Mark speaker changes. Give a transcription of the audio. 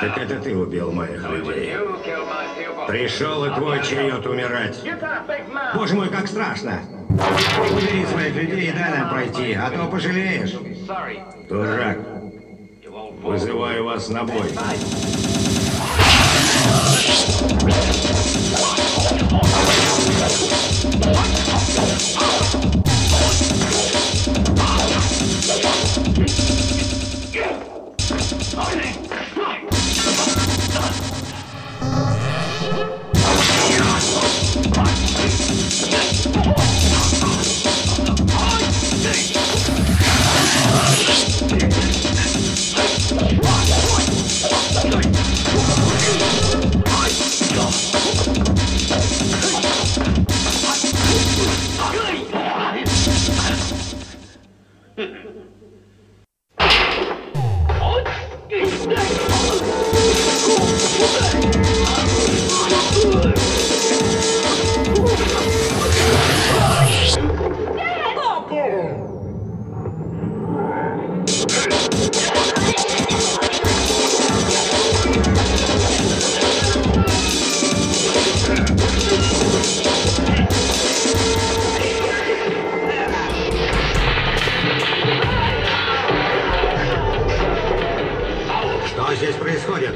Speaker 1: Так это ты убил моих людей. Пришел и твой черед умирать. Боже мой, как страшно. Убери своих людей и дай нам пройти, а то пожалеешь. Дурак. Вызываю вас на бой.
Speaker 2: Oh, здесь происходит?